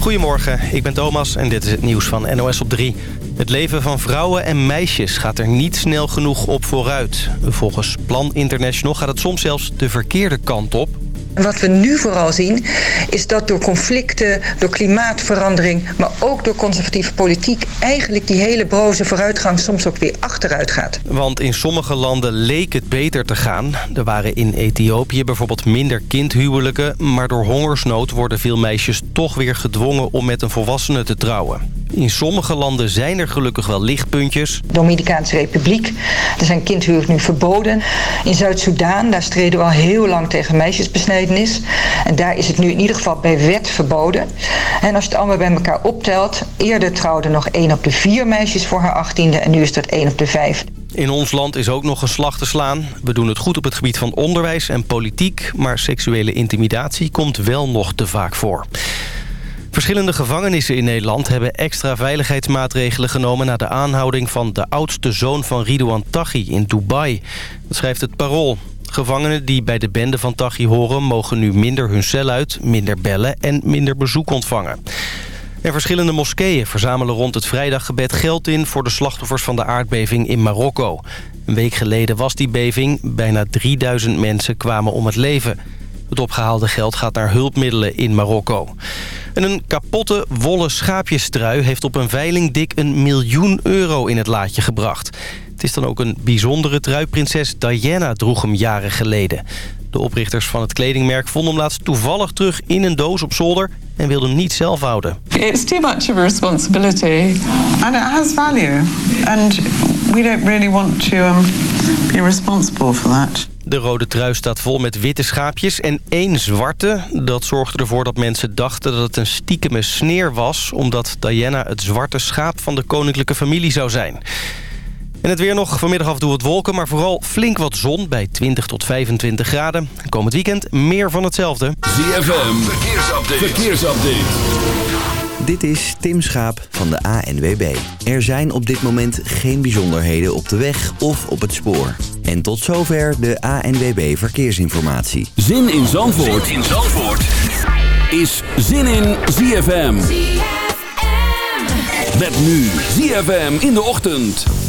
Goedemorgen, ik ben Thomas en dit is het nieuws van NOS op 3. Het leven van vrouwen en meisjes gaat er niet snel genoeg op vooruit. Volgens Plan International gaat het soms zelfs de verkeerde kant op. Wat we nu vooral zien is dat door conflicten, door klimaatverandering... maar ook door conservatieve politiek... eigenlijk die hele broze vooruitgang soms ook weer achteruit gaat. Want in sommige landen leek het beter te gaan. Er waren in Ethiopië bijvoorbeeld minder kindhuwelijken... maar door hongersnood worden veel meisjes toch weer gedwongen... om met een volwassene te trouwen. In sommige landen zijn er gelukkig wel lichtpuntjes. Dominicaanse Republiek, er zijn kindhuwelijken nu verboden. In Zuid-Soedan, daar streden we al heel lang tegen En daar is het nu in ieder geval bij wet verboden. En als je het allemaal bij elkaar optelt... eerder trouwden nog 1 op de 4 meisjes voor haar achttiende... en nu is dat 1 op de 5. In ons land is ook nog een slag te slaan. We doen het goed op het gebied van onderwijs en politiek... maar seksuele intimidatie komt wel nog te vaak voor. Verschillende gevangenissen in Nederland hebben extra veiligheidsmaatregelen genomen... na de aanhouding van de oudste zoon van Ridouan Taghi in Dubai. Dat schrijft het Parool. Gevangenen die bij de bende van Taghi horen... mogen nu minder hun cel uit, minder bellen en minder bezoek ontvangen. En verschillende moskeeën verzamelen rond het vrijdaggebed geld in... voor de slachtoffers van de aardbeving in Marokko. Een week geleden was die beving. Bijna 3000 mensen kwamen om het leven. Het opgehaalde geld gaat naar hulpmiddelen in Marokko. En een kapotte wollen schaapjestrui heeft op een veiling dik een miljoen euro in het laadje gebracht. Het is dan ook een bijzondere trui. Prinses Diana droeg hem jaren geleden. De oprichters van het kledingmerk vonden hem laatst toevallig terug in een doos op zolder... en wilden hem niet zelf houden. It's too much of a responsibility and it has value. And we don't really want to um, be responsible for that. De rode trui staat vol met witte schaapjes en één zwarte. Dat zorgde ervoor dat mensen dachten dat het een stiekeme sneer was... omdat Diana het zwarte schaap van de koninklijke familie zou zijn. En het weer nog vanmiddag af en toe wat wolken, maar vooral flink wat zon bij 20 tot 25 graden. Komend weekend meer van hetzelfde. ZFM, verkeersupdate. verkeersupdate. Dit is Tim Schaap van de ANWB. Er zijn op dit moment geen bijzonderheden op de weg of op het spoor. En tot zover de ANWB Verkeersinformatie. Zin in Zandvoort, zin in Zandvoort. is Zin in ZFM. ZFM. Met nu ZFM in de ochtend.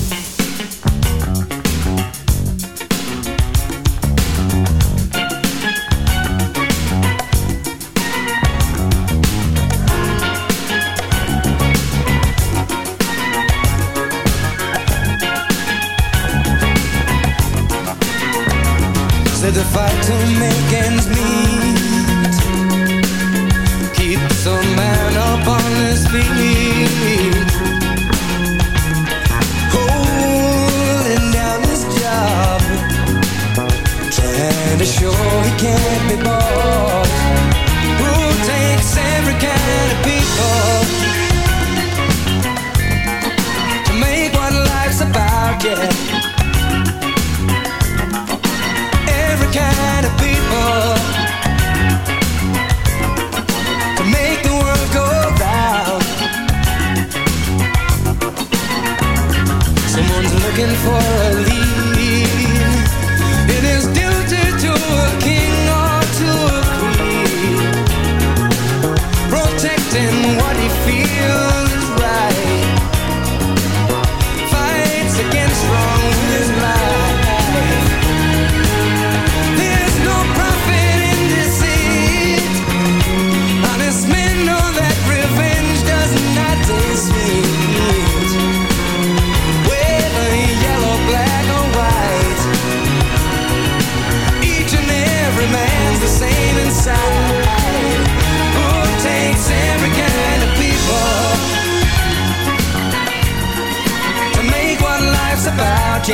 Protecting what he feels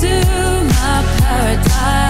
To my paradise.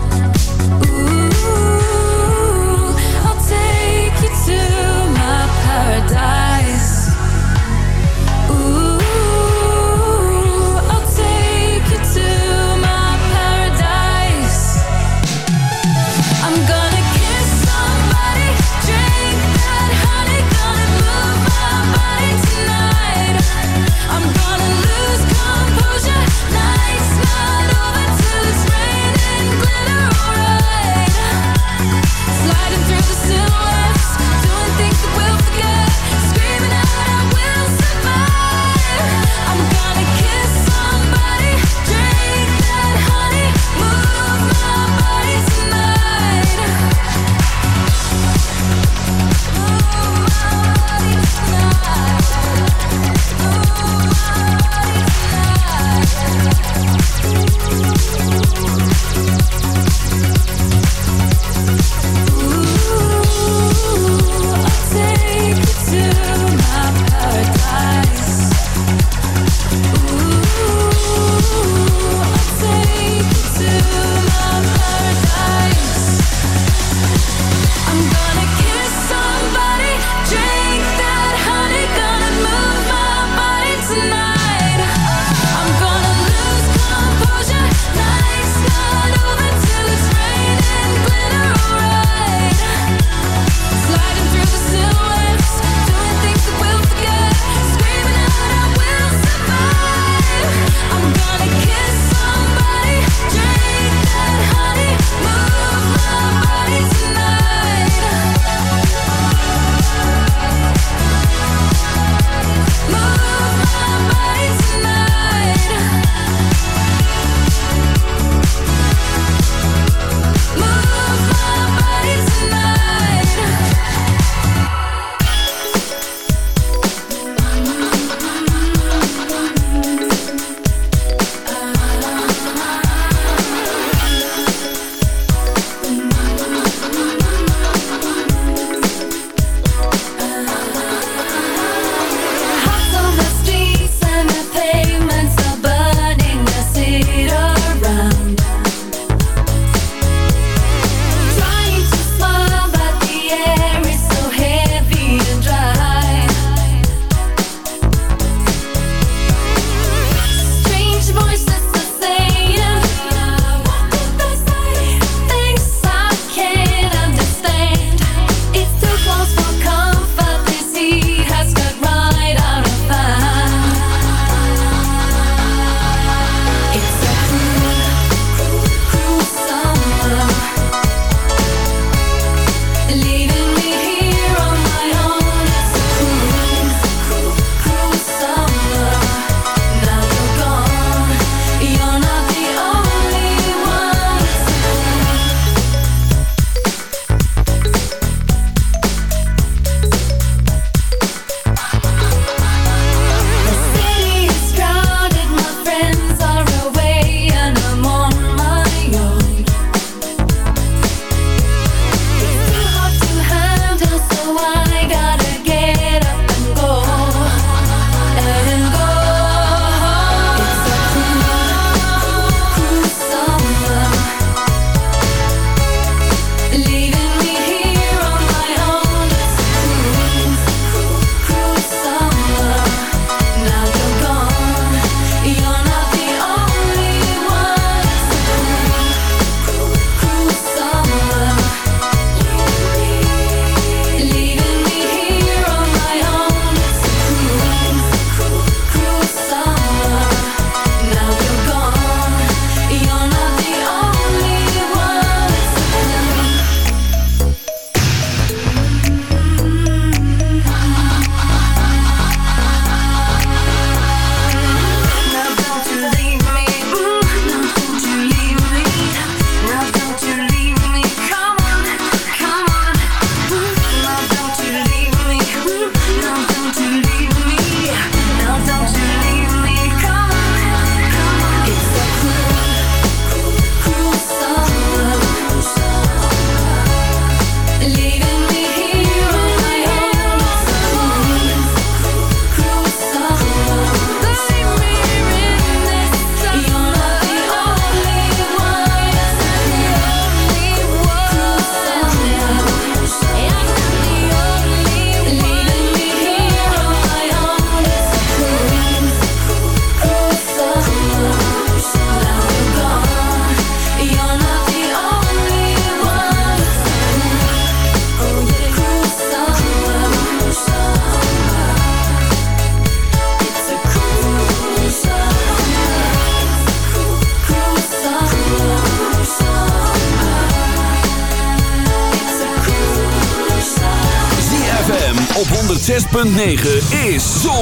Is Zon,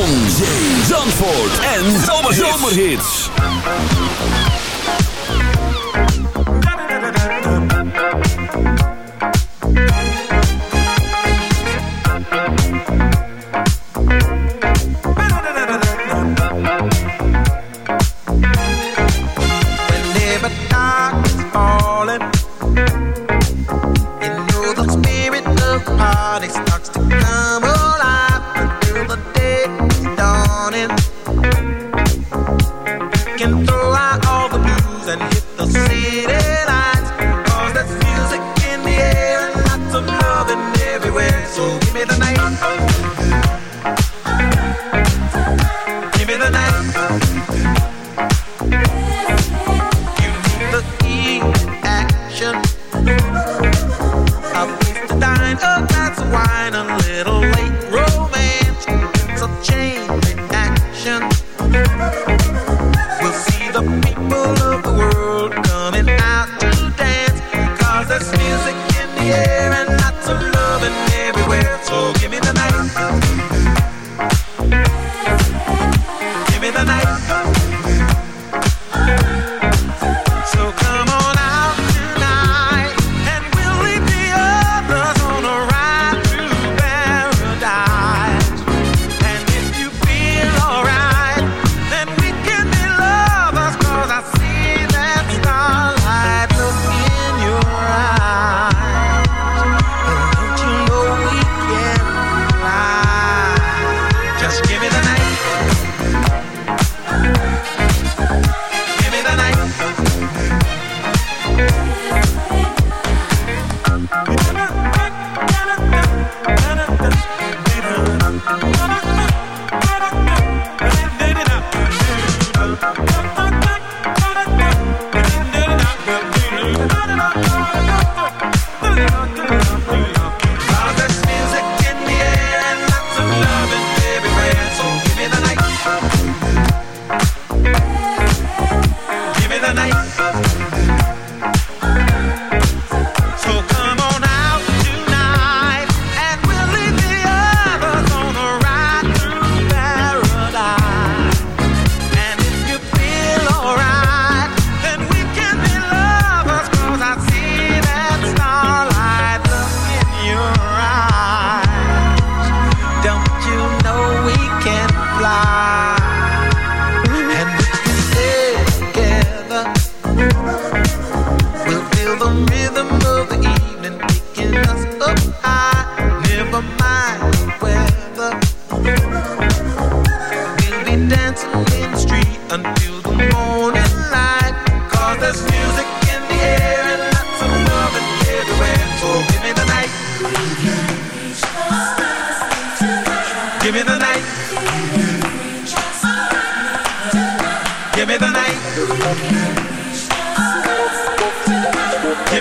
Thank you. Give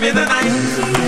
me the night.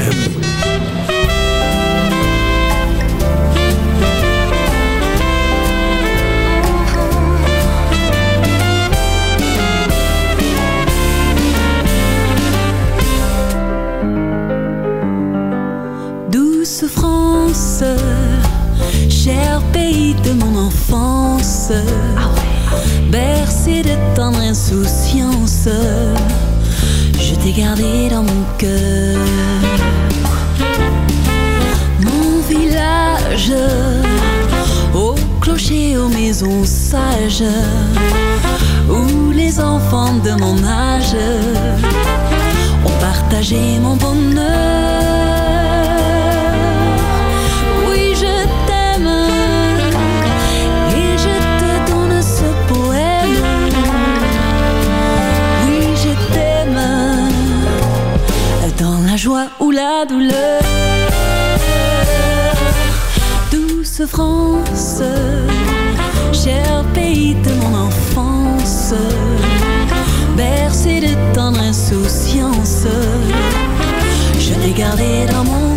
Je t'ai gardé dans mon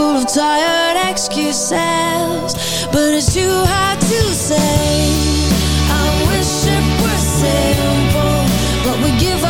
full of tired excuses But it's too hard to say. I wish it were simple But we give up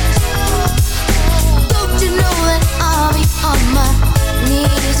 I'll be on my knees.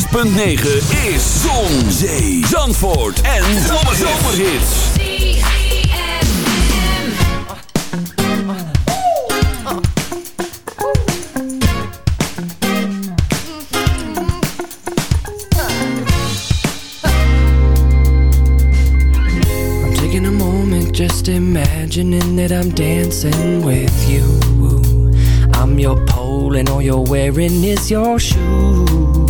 106.9 is Zon, Zee, Zandvoort en Zomerhits. I'm taking a moment just imagining that I'm dancing with you. I'm your pole and all you're wearing is your shoes.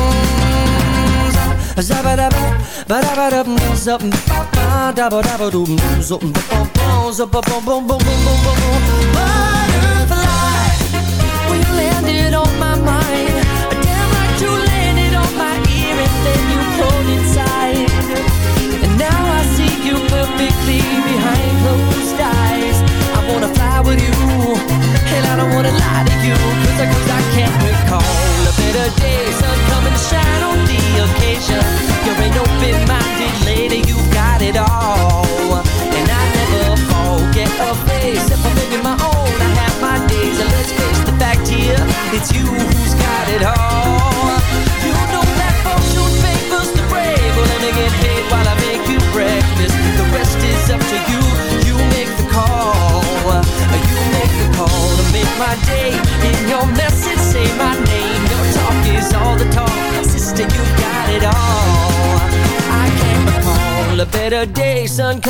Ba. Butterfly, when you landed on my mind, damn right you landed on my ear, and then you pulled it.